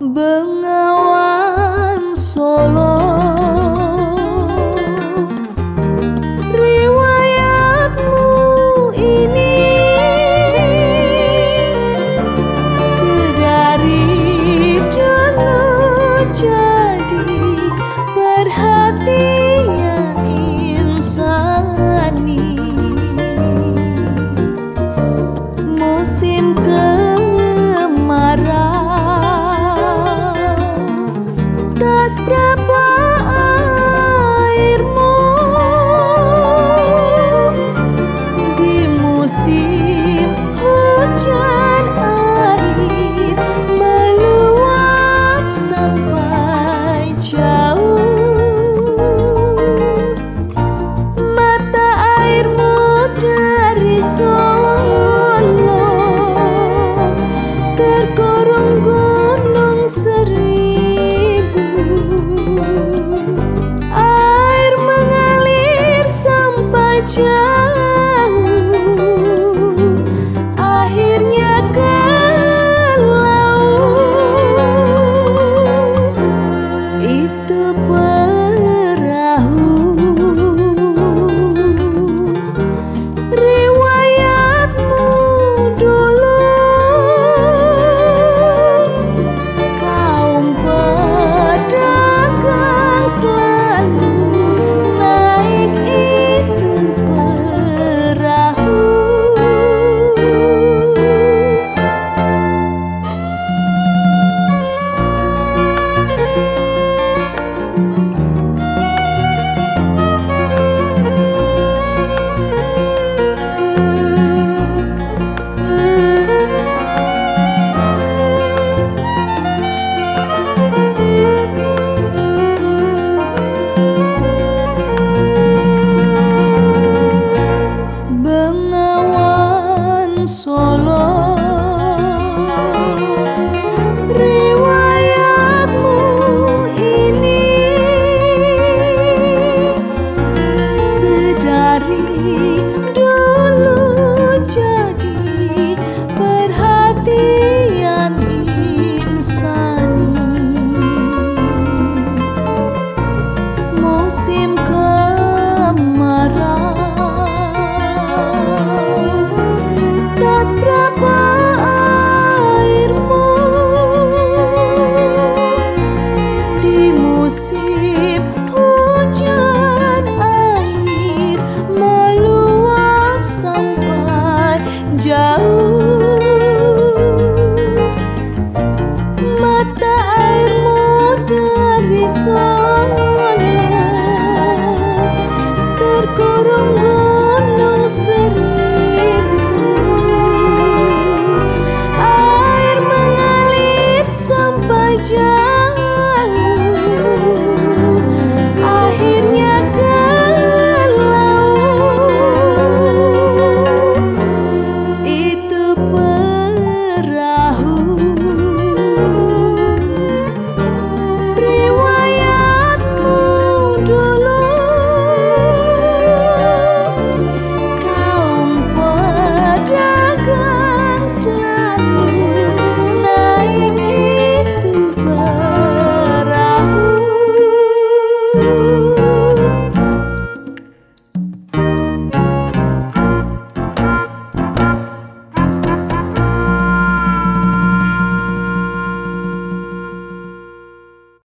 Bengal.